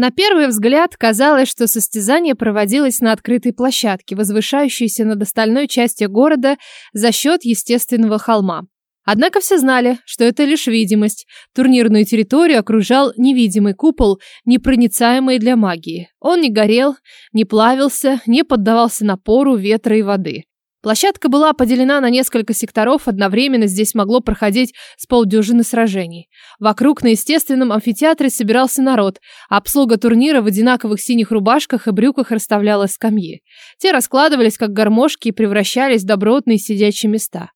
На первый взгляд казалось, что состязание проводилось на открытой площадке, возвышающейся над остальной частью города за счет естественного холма. Однако все знали, что это лишь видимость. Турнирную территорию окружал невидимый купол, непроницаемый для магии. Он не горел, не плавился, не поддавался напору ветра и воды. Площадка была поделена на несколько секторов, одновременно здесь могло проходить с полдюжины сражений. Вокруг на естественном амфитеатре собирался народ, а обслуга турнира в одинаковых синих рубашках и брюках расставляла скамьи. Те раскладывались как гармошки и превращались в добротные сидячие места.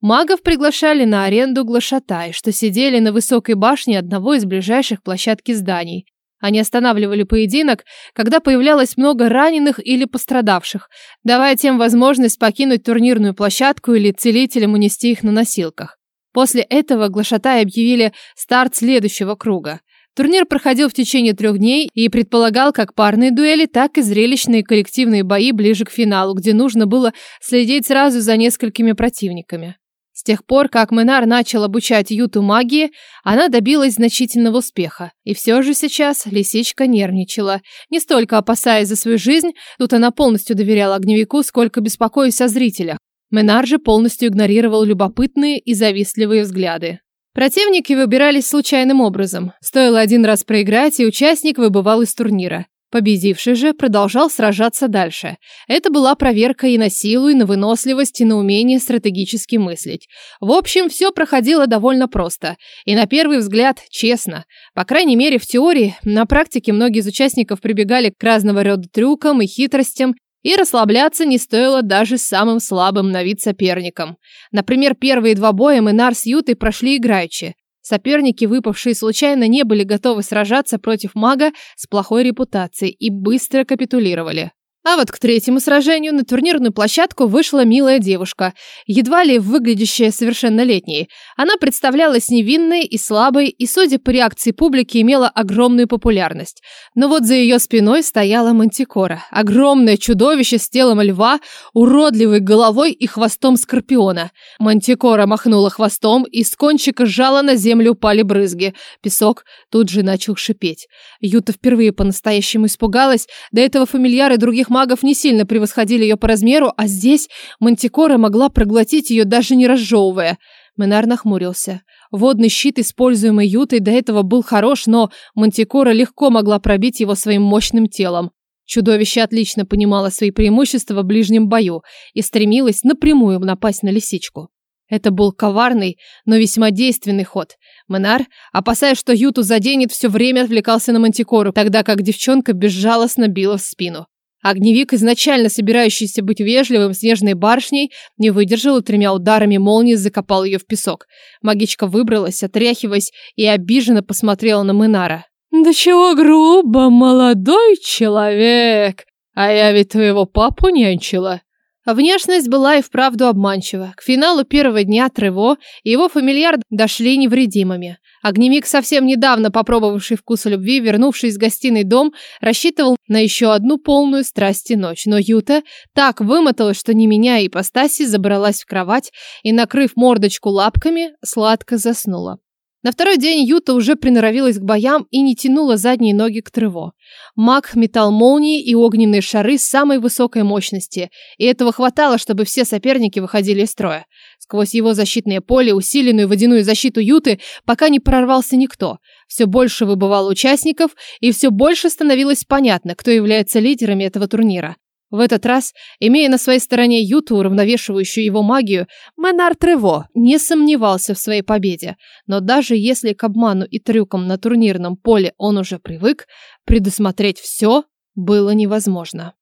Магов приглашали на аренду глашатай, что сидели на высокой башне одного из ближайших площадки зданий. Они останавливали поединок, когда появлялось много раненых или пострадавших, давая тем возможность покинуть турнирную площадку или целителям унести их на носилках. После этого глашатай объявили старт следующего круга. Турнир проходил в течение трех дней и предполагал как парные дуэли, так и зрелищные коллективные бои ближе к финалу, где нужно было следить сразу за несколькими противниками. С тех пор, как Менар начал обучать Юту магии, она добилась значительного успеха. И все же сейчас лисичка нервничала. Не столько опасаясь за свою жизнь, тут она полностью доверяла огневику, сколько беспокоясь о зрителях. Менар же полностью игнорировал любопытные и завистливые взгляды. Противники выбирались случайным образом. Стоило один раз проиграть, и участник выбывал из турнира. Победивший же продолжал сражаться дальше. Это была проверка и на силу, и на выносливость, и на умение стратегически мыслить. В общем, все проходило довольно просто. И на первый взгляд, честно. По крайней мере, в теории, на практике многие из участников прибегали к разного рода трюкам и хитростям, и расслабляться не стоило даже самым слабым на вид соперникам. Например, первые два боя Минар с Ютой прошли играючи. Соперники, выпавшие случайно, не были готовы сражаться против мага с плохой репутацией и быстро капитулировали. А вот к третьему сражению на турнирную площадку вышла милая девушка, едва ли выглядящая совершеннолетней. Она представлялась невинной и слабой, и, судя по реакции публики, имела огромную популярность. Но вот за ее спиной стояла Мантикора, огромное чудовище с телом льва, уродливой головой и хвостом скорпиона. Мантикора махнула хвостом, и с кончика жала на землю упали брызги. Песок тут же начал шипеть. Юта впервые по-настоящему испугалась, до этого фамильяры других других магов не сильно превосходили ее по размеру, а здесь Мантикора могла проглотить ее, даже не разжевывая. Менар нахмурился. Водный щит, используемый Ютой, до этого был хорош, но Мантикора легко могла пробить его своим мощным телом. Чудовище отлично понимало свои преимущества в ближнем бою и стремилось напрямую напасть на лисичку. Это был коварный, но весьма действенный ход. Менар, опасаясь, что Юту заденет, все время отвлекался на Мантикору, тогда как девчонка безжалостно била в спину. Огневик, изначально собирающийся быть вежливым снежной барышней, не выдержал и тремя ударами молнии закопал ее в песок. Магичка выбралась, отряхиваясь, и обиженно посмотрела на Минара. «Да чего грубо, молодой человек! А я ведь твоего папу нянчила!» Внешность была и вправду обманчива. К финалу первого дня Трево и его фамильяр дошли невредимыми. Огневик, совсем недавно попробовавший вкус любви, вернувшись в гостиный дом, рассчитывал на еще одну полную страсти ночь. Но Юта так вымоталась, что не меняя ипостаси, забралась в кровать и, накрыв мордочку лапками, сладко заснула. На второй день Юта уже приноровилась к боям и не тянула задние ноги к Трево. Маг метал молнии и огненные шары самой высокой мощности, и этого хватало, чтобы все соперники выходили из строя. Сквозь его защитное поле, усиленную водяную защиту Юты, пока не прорвался никто. Все больше выбывало участников, и все больше становилось понятно, кто является лидерами этого турнира. В этот раз, имея на своей стороне Юту, уравновешивающую его магию, Менар Трево не сомневался в своей победе. Но даже если к обману и трюкам на турнирном поле он уже привык, предусмотреть все было невозможно.